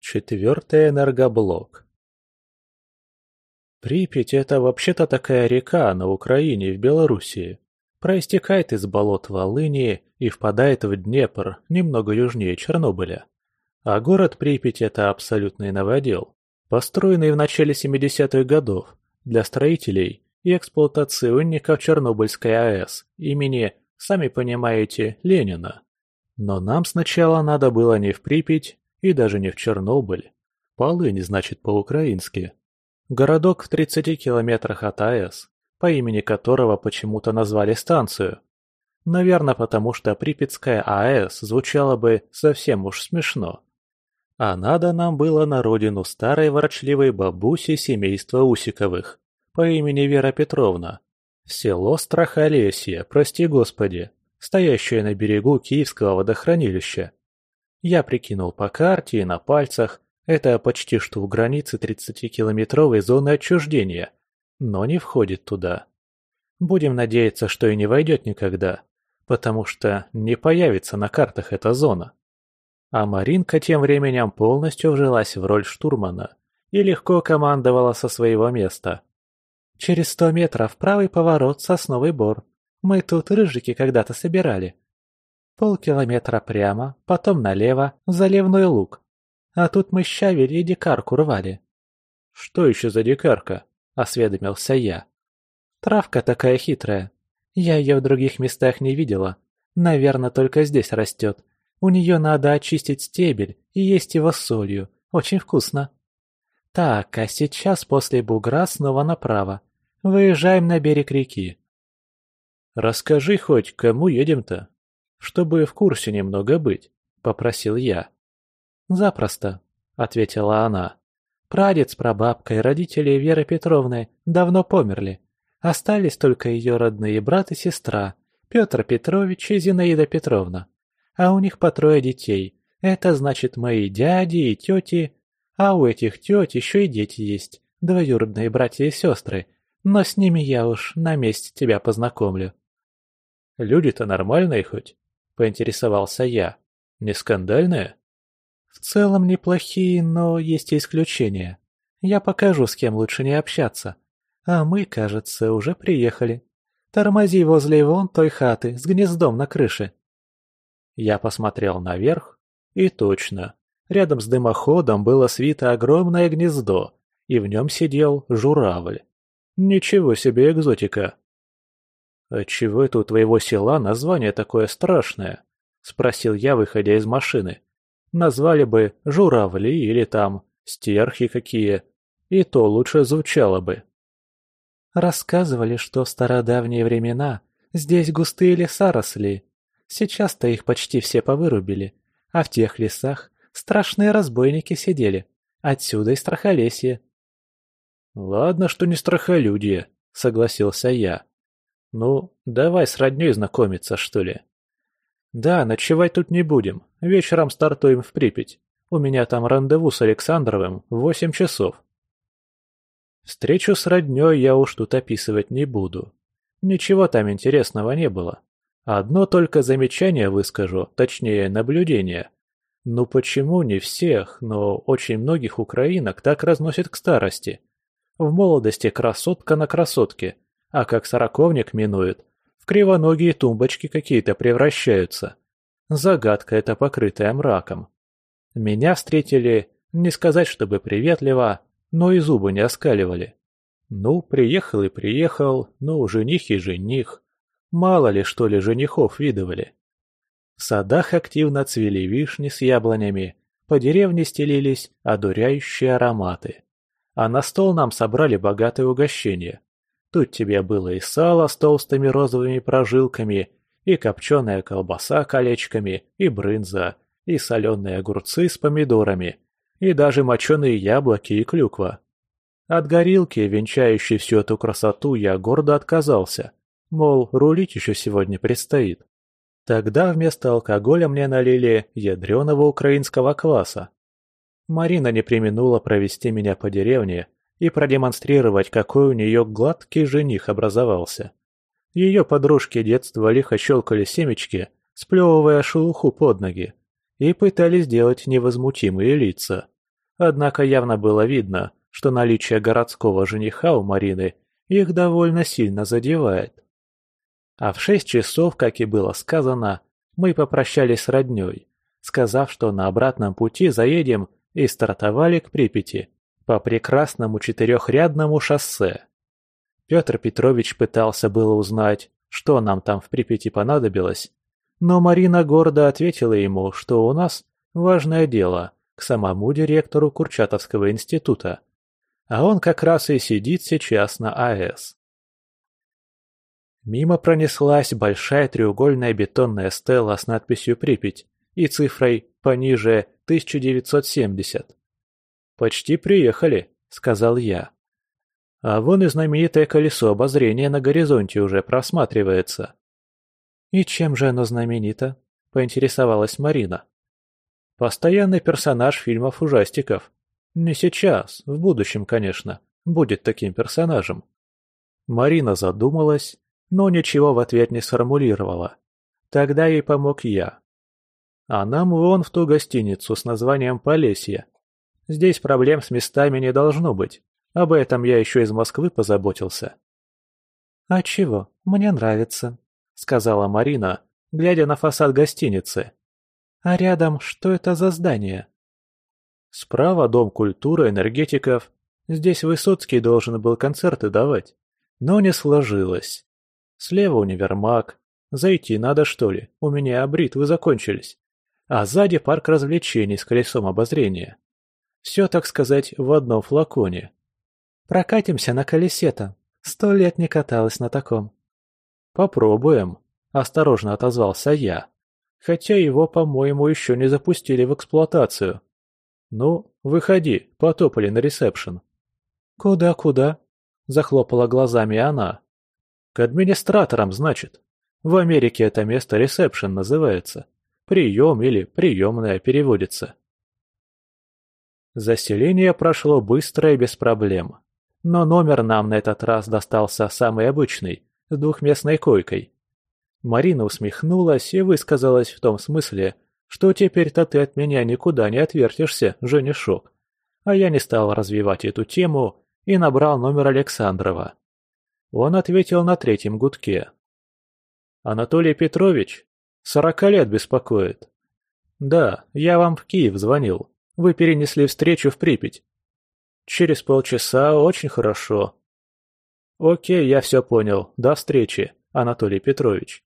Четвертый энергоблок. Припять – это вообще-то такая река на Украине в Белоруссии. Проистекает из болот Волыни и впадает в Днепр, немного южнее Чернобыля. А город Припять – это абсолютный новодел, построенный в начале 70-х годов для строителей и эксплуатационников Чернобыльской АЭС имени, сами понимаете, Ленина. Но нам сначала надо было не в Припять и даже не в Чернобыль. Полынь значит по-украински. Городок в 30 километрах от АЭС, по имени которого почему-то назвали станцию. Наверное, потому что Припятская АЭС звучала бы совсем уж смешно. А надо нам было на родину старой ворочливой бабуси семейства Усиковых по имени Вера Петровна. Село Страхолесье, прости господи, стоящее на берегу Киевского водохранилища. Я прикинул по карте и на пальцах, это почти что у границы 30-километровой зоны отчуждения, но не входит туда. Будем надеяться, что и не войдет никогда, потому что не появится на картах эта зона. А Маринка тем временем полностью вжилась в роль штурмана и легко командовала со своего места. «Через сто метров правый поворот сосновый бор. Мы тут рыжики когда-то собирали. Полкилометра прямо, потом налево, заливной луг. А тут мы щавель и дикарку рвали. «Что еще за дикарка?» – осведомился я. «Травка такая хитрая. Я ее в других местах не видела. Наверное, только здесь растет. У нее надо очистить стебель и есть его с солью. Очень вкусно. Так, а сейчас после бугра снова направо. Выезжаем на берег реки. Расскажи хоть, кому едем-то? чтобы в курсе немного быть», — попросил я. «Запросто», — ответила она. «Прадед с прабабкой, родители Веры Петровны, давно померли. Остались только ее родные брат и сестра, Петр Петрович и Зинаида Петровна. А у них по трое детей. Это значит мои дяди и тети. А у этих тет еще и дети есть, двоюродные братья и сестры. Но с ними я уж на месте тебя познакомлю». «Люди-то нормальные хоть?» поинтересовался я. «Не скандальная?» «В целом неплохие, но есть и исключения. Я покажу, с кем лучше не общаться. А мы, кажется, уже приехали. Тормози возле вон той хаты с гнездом на крыше». Я посмотрел наверх, и точно. Рядом с дымоходом было свито огромное гнездо, и в нем сидел журавль. Ничего себе экзотика. «Отчего это у твоего села название такое страшное?» — спросил я, выходя из машины. «Назвали бы журавли или там стерхи какие, и то лучше звучало бы». Рассказывали, что в стародавние времена здесь густые леса росли. Сейчас-то их почти все повырубили, а в тех лесах страшные разбойники сидели. Отсюда и страхолесье. «Ладно, что не страхолюдие», — согласился я. «Ну, давай с роднёй знакомиться, что ли?» «Да, ночевать тут не будем. Вечером стартуем в Припять. У меня там рандеву с Александровым в восемь часов». Встречу с роднёй я уж тут описывать не буду. Ничего там интересного не было. Одно только замечание выскажу, точнее наблюдение. Ну почему не всех, но очень многих украинок так разносит к старости? В молодости красотка на красотке – а как сороковник минует, в кривоногие тумбочки какие-то превращаются. Загадка эта покрытая мраком. Меня встретили, не сказать чтобы приветливо, но и зубы не оскаливали. Ну, приехал и приехал, ну, жених и жених. Мало ли, что ли, женихов видывали. В садах активно цвели вишни с яблонями, по деревне стелились одуряющие ароматы. А на стол нам собрали богатое угощение. Тут тебе было и сало с толстыми розовыми прожилками, и копченая колбаса колечками, и брынза, и соленые огурцы с помидорами, и даже моченые яблоки и клюква. От горилки, венчающей всю эту красоту, я гордо отказался. Мол, рулить еще сегодня предстоит. Тогда вместо алкоголя мне налили ядреного украинского кваса. Марина не применула провести меня по деревне, и продемонстрировать, какой у нее гладкий жених образовался. Ее подружки детства лихо щелкали семечки, сплевывая шелуху под ноги, и пытались сделать невозмутимые лица. Однако явно было видно, что наличие городского жениха у Марины их довольно сильно задевает. А в шесть часов, как и было сказано, мы попрощались с роднёй, сказав, что на обратном пути заедем и стартовали к Припяти по прекрасному четырехрядному шоссе. Петр Петрович пытался было узнать, что нам там в Припяти понадобилось, но Марина гордо ответила ему, что у нас важное дело к самому директору Курчатовского института, а он как раз и сидит сейчас на АЭС. Мимо пронеслась большая треугольная бетонная стела с надписью «Припять» и цифрой пониже 1970. «Почти приехали», — сказал я. А вон и знаменитое колесо обозрения на горизонте уже просматривается. «И чем же оно знаменито?» — поинтересовалась Марина. «Постоянный персонаж фильмов-ужастиков. Не сейчас, в будущем, конечно, будет таким персонажем». Марина задумалась, но ничего в ответ не сформулировала. Тогда ей помог я. А нам вон в ту гостиницу с названием «Полесье». Здесь проблем с местами не должно быть. Об этом я еще из Москвы позаботился. «А чего? Мне нравится», — сказала Марина, глядя на фасад гостиницы. «А рядом что это за здание?» «Справа Дом культуры энергетиков. Здесь Высоцкий должен был концерты давать. Но не сложилось. Слева универмаг. Зайти надо, что ли? У меня бритвы закончились. А сзади парк развлечений с колесом обозрения. Все, так сказать, в одном флаконе. Прокатимся на колесе-то. Сто лет не каталась на таком. Попробуем, осторожно отозвался я. Хотя его, по-моему, еще не запустили в эксплуатацию. Ну, выходи, потопали на ресепшн. Куда-куда? Захлопала глазами она. К администраторам, значит. В Америке это место ресепшн называется. Прием или приемная переводится. Заселение прошло быстро и без проблем. Но номер нам на этот раз достался самый обычный, с двухместной койкой. Марина усмехнулась и высказалась в том смысле, что теперь-то ты от меня никуда не отвертишься, женишок. А я не стал развивать эту тему и набрал номер Александрова. Он ответил на третьем гудке. «Анатолий Петрович? Сорока лет беспокоит». «Да, я вам в Киев звонил. Вы перенесли встречу в Припять». «Через полчаса очень хорошо». «Окей, я все понял. До встречи, Анатолий Петрович».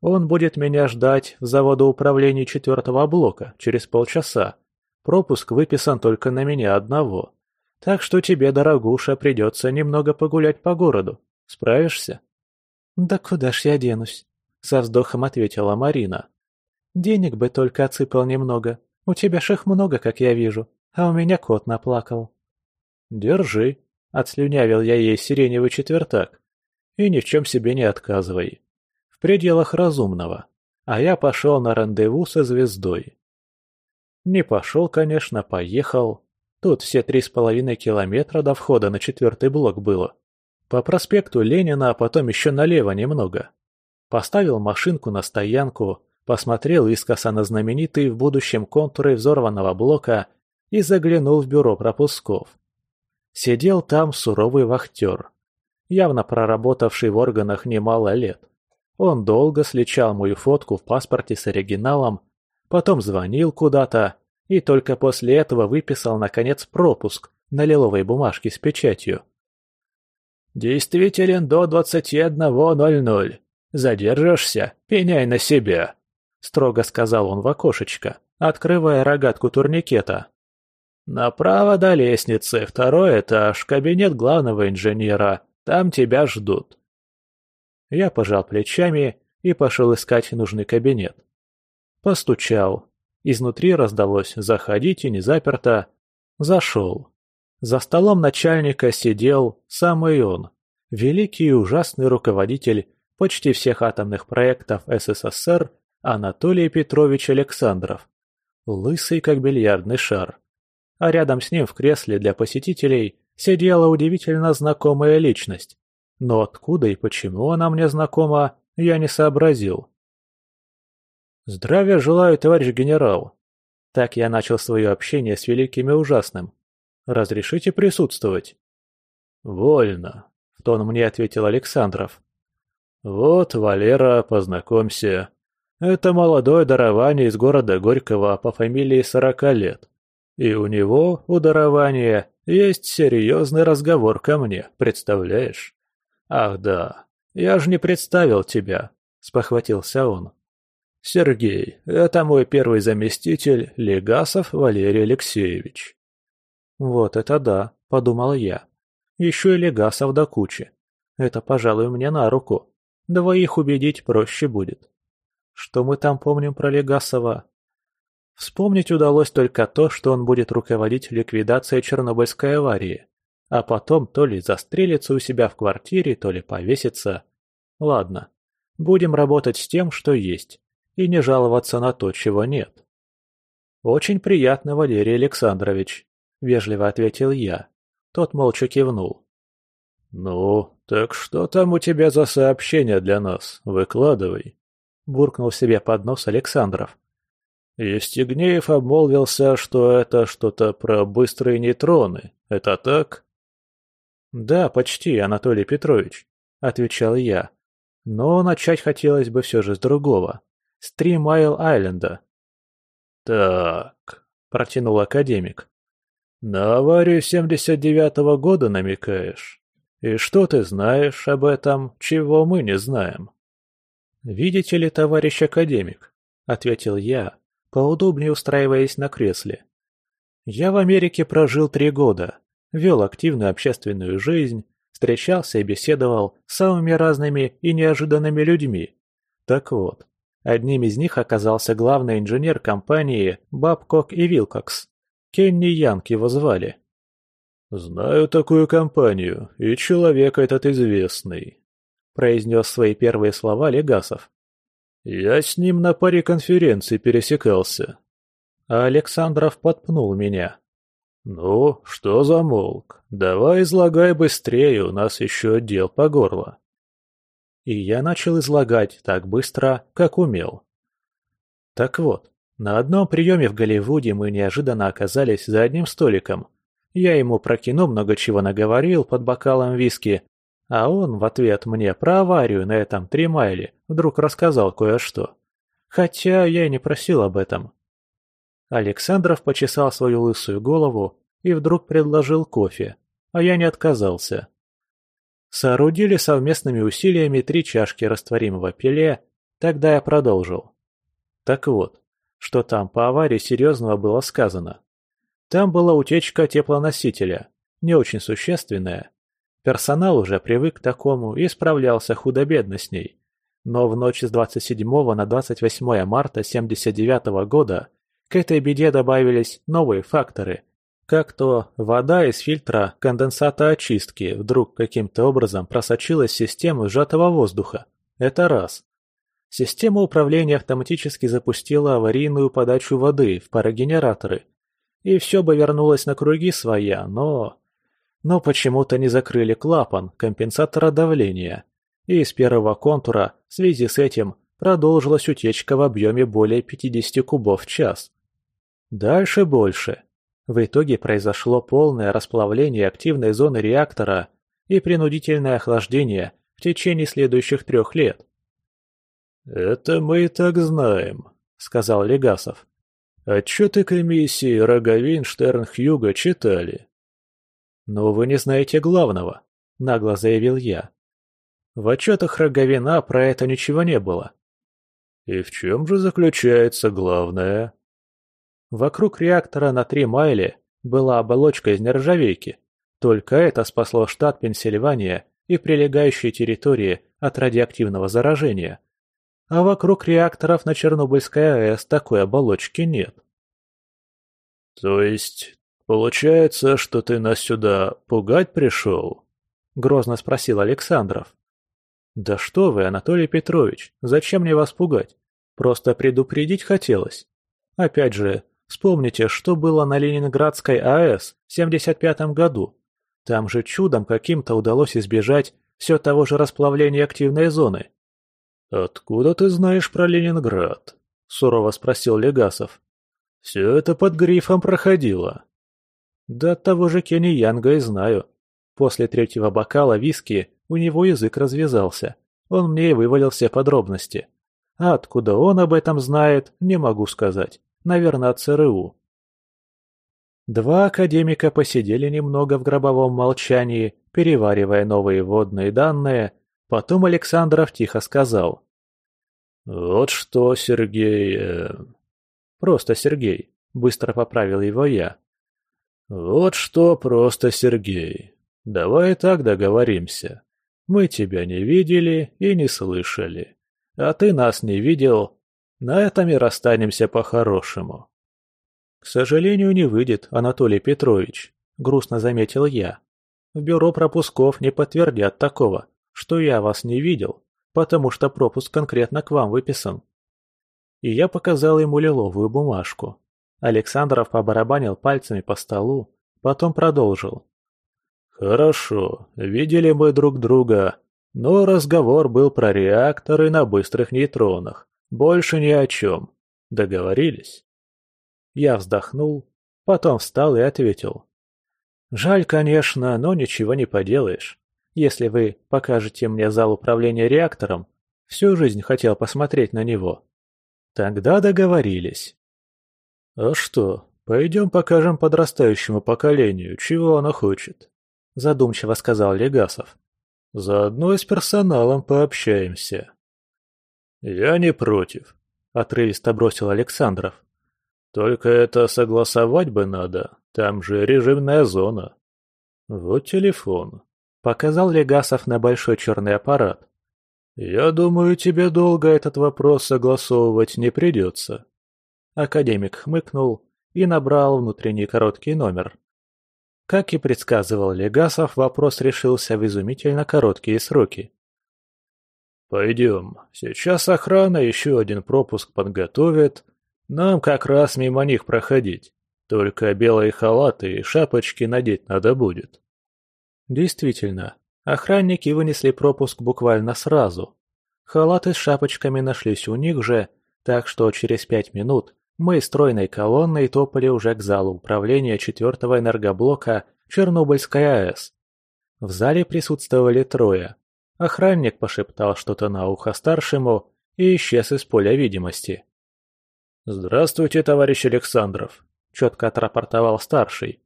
Он будет меня ждать в заводоуправлении четвертого блока через полчаса. Пропуск выписан только на меня одного. Так что тебе, дорогуша, придется немного погулять по городу. Справишься?» «Да куда ж я денусь?» — со вздохом ответила Марина. «Денег бы только отсыпал немного. У тебя ж их много, как я вижу, а у меня кот наплакал. Держи, отслюнявил я ей сиреневый четвертак. И ни в чем себе не отказывай. В пределах разумного. А я пошел на рандеву со звездой. Не пошел, конечно, поехал. Тут все три с половиной километра до входа на четвертый блок было. По проспекту Ленина, а потом еще налево немного. Поставил машинку на стоянку, посмотрел искоса на знаменитые в будущем контуры взорванного блока и заглянул в бюро пропусков. Сидел там суровый вахтер, явно проработавший в органах немало лет. Он долго сличал мою фотку в паспорте с оригиналом, потом звонил куда-то и только после этого выписал, наконец, пропуск на лиловой бумажке с печатью. «Действителен до 21.00. Задержишься? Пеняй на себя!» — строго сказал он в окошечко, открывая рогатку турникета. «Направо до лестницы, второй этаж, кабинет главного инженера. Там тебя ждут». Я пожал плечами и пошел искать нужный кабинет. Постучал. Изнутри раздалось «Заходите, не заперто». Зашел. За столом начальника сидел самый он, великий и ужасный руководитель почти всех атомных проектов СССР Анатолий Петрович Александров. Лысый, как бильярдный шар. А рядом с ним в кресле для посетителей сидела удивительно знакомая личность. но откуда и почему она мне знакома, я не сообразил. «Здравия желаю, товарищ генерал!» Так я начал свое общение с великим и ужасным. «Разрешите присутствовать?» «Вольно», — в тон мне ответил Александров. «Вот, Валера, познакомься. Это молодое дарование из города Горького по фамилии сорока лет. И у него, у дарования, есть серьезный разговор ко мне, представляешь? Ах да, я же не представил тебя, спохватился он. Сергей, это мой первый заместитель Легасов Валерий Алексеевич. Вот это да, подумал я. Еще и Легасов до кучи. Это, пожалуй, мне на руку. Двоих убедить проще будет. Что мы там помним про Легасова? Вспомнить удалось только то, что он будет руководить ликвидацией Чернобыльской аварии, а потом то ли застрелится у себя в квартире, то ли повесится. Ладно, будем работать с тем, что есть, и не жаловаться на то, чего нет. «Очень приятно, Валерий Александрович», — вежливо ответил я. Тот молча кивнул. «Ну, так что там у тебя за сообщение для нас? Выкладывай», — буркнул себе под нос Александров. Евстигнеев обмолвился, что это что-то про быстрые нейтроны. Это так? Да, почти, Анатолий Петрович, отвечал я. Но начать хотелось бы все же с другого. С Три Майл Айленда. Так, протянул академик. На аварию 79-го года намекаешь? И что ты знаешь об этом, чего мы не знаем? Видите ли, товарищ академик, ответил я, поудобнее устраиваясь на кресле. Я в Америке прожил три года, вел активную общественную жизнь, встречался и беседовал с самыми разными и неожиданными людьми. Так вот, одним из них оказался главный инженер компании Бабкок и Вилкокс. Кенни Янг его звали. «Знаю такую компанию, и человек этот известный», – произнес свои первые слова Легасов. Я с ним на паре конференций пересекался. А Александров подпнул меня. «Ну, что замолк? Давай излагай быстрее, у нас еще дел по горло». И я начал излагать так быстро, как умел. Так вот, на одном приеме в Голливуде мы неожиданно оказались за одним столиком. Я ему про кино много чего наговорил под бокалом виски, а он в ответ мне про аварию на этом Тримайле вдруг рассказал кое-что. Хотя я и не просил об этом. Александров почесал свою лысую голову и вдруг предложил кофе, а я не отказался. Соорудили совместными усилиями три чашки растворимого пеле, тогда я продолжил. Так вот, что там по аварии серьезного было сказано. Там была утечка теплоносителя, не очень существенная, Персонал уже привык к такому и справлялся худо-бедно с ней. Но в ночь с 27 на 28 марта 79 года к этой беде добавились новые факторы. Как то вода из фильтра конденсата очистки вдруг каким-то образом просочилась в систему сжатого воздуха. Это раз. Система управления автоматически запустила аварийную подачу воды в парогенераторы. И все бы вернулось на круги своя, но но почему-то не закрыли клапан компенсатора давления, и из первого контура в связи с этим продолжилась утечка в объеме более 50 кубов в час. Дальше больше. В итоге произошло полное расплавление активной зоны реактора и принудительное охлаждение в течение следующих трех лет. «Это мы и так знаем», — сказал Легасов. «Отчеты комиссии Роговин Штерн-Хьюга читали. «Но вы не знаете главного», — нагло заявил я. В отчетах Роговина про это ничего не было. «И в чем же заключается главное?» Вокруг реактора на три майли была оболочка из нержавейки. Только это спасло штат Пенсильвания и прилегающие территории от радиоактивного заражения. А вокруг реакторов на Чернобыльской АЭС такой оболочки нет. «То есть «Получается, что ты нас сюда пугать пришел?» — грозно спросил Александров. «Да что вы, Анатолий Петрович, зачем мне вас пугать? Просто предупредить хотелось. Опять же, вспомните, что было на Ленинградской АЭС в 75 году. Там же чудом каким-то удалось избежать все того же расплавления активной зоны. «Откуда ты знаешь про Ленинград?» – сурово спросил Легасов. «Все это под грифом проходило». «Да от того же Кенни Янга и знаю. После третьего бокала виски у него язык развязался. Он мне и вывалил все подробности. А откуда он об этом знает, не могу сказать. Наверное, от ЦРУ. Два академика посидели немного в гробовом молчании, переваривая новые водные данные, потом Александров тихо сказал. «Вот что, Сергей...» э... «Просто Сергей», — быстро поправил его я. «Вот что, просто Сергей. Давай так договоримся. Мы тебя не видели и не слышали, а ты нас не видел. На этом и расстанемся по-хорошему». «К сожалению, не выйдет, Анатолий Петрович», — грустно заметил я. «В бюро пропусков не подтвердят такого, что я вас не видел, потому что пропуск конкретно к вам выписан». И я показал ему лиловую бумажку. Александров побарабанил пальцами по столу, потом продолжил. «Хорошо, видели мы друг друга, но разговор был про реакторы на быстрых нейтронах. Больше ни о чем. Договорились?» Я вздохнул, потом встал и ответил. «Жаль, конечно, но ничего не поделаешь. Если вы покажете мне зал управления реактором, всю жизнь хотел посмотреть на него. Тогда договорились». «А что, пойдем покажем подрастающему поколению, чего оно хочет?» Задумчиво сказал Легасов. «Заодно и с персоналом пообщаемся». «Я не против», — отрывисто бросил Александров. Только это согласовать бы надо, там же режимная зона. Вот телефон. Показал Легасов на большой черный аппарат. Я думаю, тебе долго этот вопрос согласовывать не придется. Академик хмыкнул и набрал внутренний короткий номер. Как и предсказывал Легасов, вопрос решился в изумительно короткие сроки. «Пойдем. Сейчас охрана еще один пропуск подготовит, нам как раз мимо них проходить. Только белые халаты и шапочки надеть надо будет. Действительно, охранники вынесли пропуск буквально сразу. Халаты с шапочками нашлись у них же, так что через пять минут мы стройной колонной топали уже к залу управления четвертого энергоблока Чернобыльская АЭС. В зале присутствовали трое. Охранник пошептал что-то на ухо старшему и исчез из поля видимости. «Здравствуйте, товарищ Александров», — четко отрапортовал старший.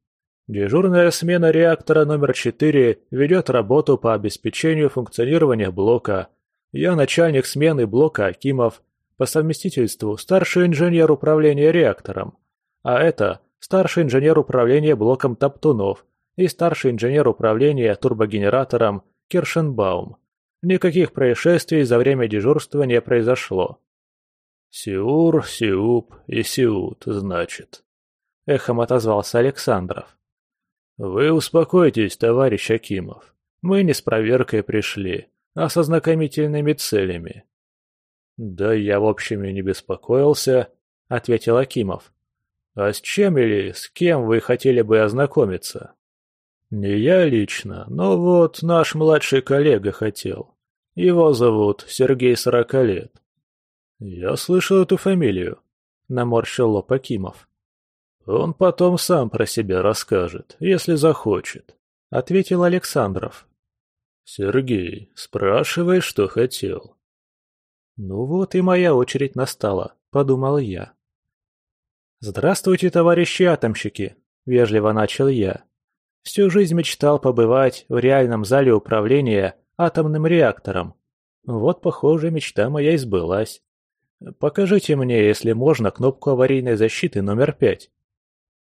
«Дежурная смена реактора номер 4 ведет работу по обеспечению функционирования блока. Я начальник смены блока Акимов, по совместительству старший инженер управления реактором. А это старший инженер управления блоком Топтунов и старший инженер управления турбогенератором Киршенбаум. Никаких происшествий за время дежурства не произошло. «Сиур, Сиуп и Сиут, значит», — эхом отозвался Александров. «Вы успокойтесь, товарищ Акимов. Мы не с проверкой пришли, а со знакомительными целями». «Да я, в общем, и не беспокоился», — ответил Акимов. «А с чем или с кем вы хотели бы ознакомиться?» «Не я лично, но вот наш младший коллега хотел. Его зовут Сергей Сорокалет. «Я слышал эту фамилию», — наморщил лоб Акимов. «Он потом сам про себя расскажет, если захочет», — ответил Александров. «Сергей, спрашивай, что хотел». «Ну вот и моя очередь настала», — подумал я. «Здравствуйте, товарищи атомщики», — вежливо начал я. Всю жизнь мечтал побывать в реальном зале управления атомным реактором. Вот, похоже, мечта моя избылась. Покажите мне, если можно, кнопку аварийной защиты номер пять.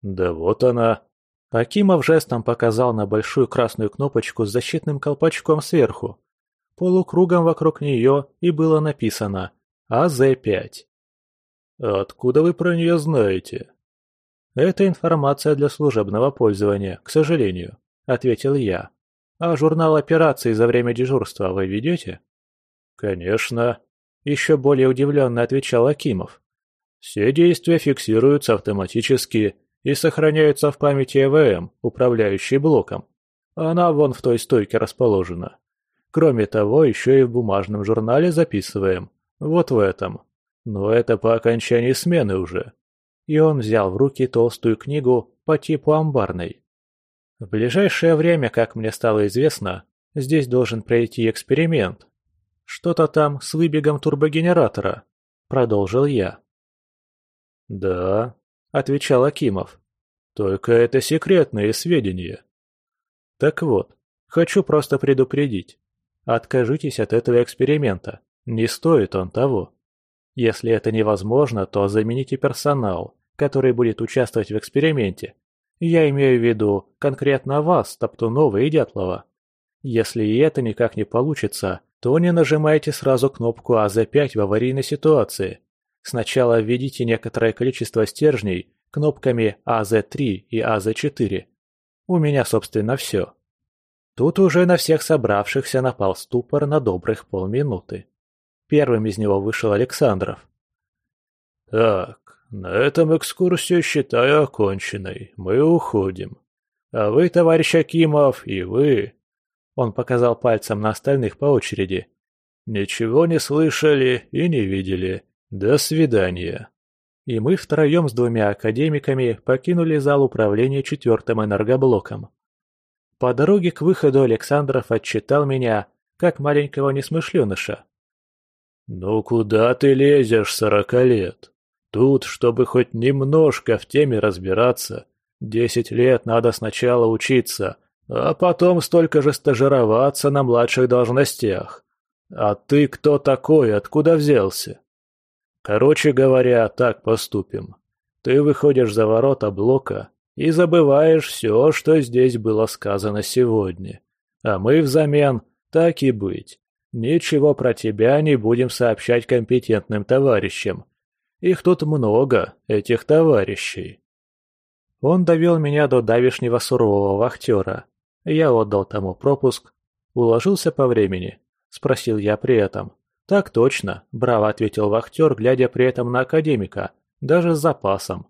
Да вот она. Акимов жестом показал на большую красную кнопочку с защитным колпачком сверху. Полукругом вокруг нее и было написано АЗ-5. Откуда вы про нее знаете? Это информация для служебного пользования, к сожалению, ответил я. А журнал операций за время дежурства вы ведете? Конечно. Еще более удивленно отвечал Акимов. Все действия фиксируются автоматически и сохраняются в памяти ЭВМ, управляющей блоком. Она вон в той стойке расположена. Кроме того, еще и в бумажном журнале записываем. Вот в этом. Но это по окончании смены уже. И он взял в руки толстую книгу по типу амбарной. В ближайшее время, как мне стало известно, здесь должен пройти эксперимент. Что-то там с выбегом турбогенератора, продолжил я. Да, отвечал Акимов. Только это секретные сведения. Так вот, хочу просто предупредить. Откажитесь от этого эксперимента. Не стоит он того. Если это невозможно, то замените персонал, который будет участвовать в эксперименте. Я имею в виду конкретно вас, Топтунова и Дятлова. Если и это никак не получится, то не нажимайте сразу кнопку АЗ-5 в аварийной ситуации. Сначала введите некоторое количество стержней кнопками АЗ-3 и АЗ-4. У меня, собственно, все. Тут уже на всех собравшихся напал ступор на добрых полминуты. Первым из него вышел Александров. «Так, на этом экскурсию считаю оконченной. Мы уходим. А вы, товарищ Акимов, и вы...» Он показал пальцем на остальных по очереди. «Ничего не слышали и не видели. До свидания». И мы втроем с двумя академиками покинули зал управления четвертым энергоблоком. По дороге к выходу Александров отчитал меня, как маленького несмышленыша. «Ну куда ты лезешь, сорока лет? Тут, чтобы хоть немножко в теме разбираться, десять лет надо сначала учиться, а потом столько же стажироваться на младших должностях. А ты кто такой, откуда взялся?» «Короче говоря, так поступим. Ты выходишь за ворота блока и забываешь все, что здесь было сказано сегодня. А мы взамен, так и быть, Ничего про тебя не будем сообщать компетентным товарищам. Их тут много, этих товарищей. Он довел меня до давишнего сурового вахтера. Я отдал тому пропуск. Уложился по времени? Спросил я при этом. Так точно, браво ответил вахтер, глядя при этом на академика, даже с запасом.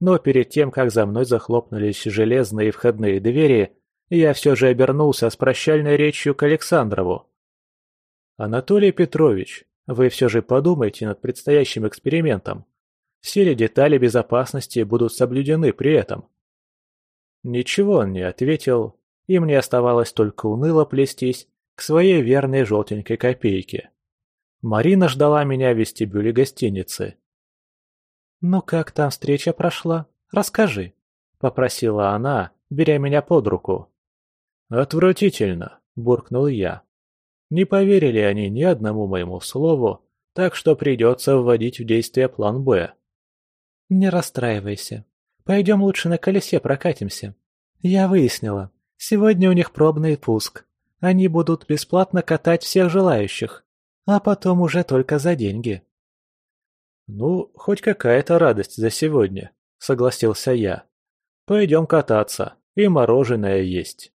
Но перед тем, как за мной захлопнулись железные входные двери, я все же обернулся с прощальной речью к Александрову. Анатолий Петрович, вы все же подумайте над предстоящим экспериментом. Все ли детали безопасности будут соблюдены при этом? Ничего он не ответил, и мне оставалось только уныло плестись к своей верной желтенькой копейке. Марина ждала меня в вестибюле гостиницы. «Ну как там встреча прошла? Расскажи», — попросила она, беря меня под руку. «Отвратительно», — буркнул я. Не поверили они ни одному моему слову, так что придется вводить в действие план «Б». «Не расстраивайся. Пойдем лучше на колесе прокатимся. Я выяснила. Сегодня у них пробный пуск. Они будут бесплатно катать всех желающих, а потом уже только за деньги». «Ну, хоть какая-то радость за сегодня», — согласился я. «Пойдем кататься, и мороженое есть».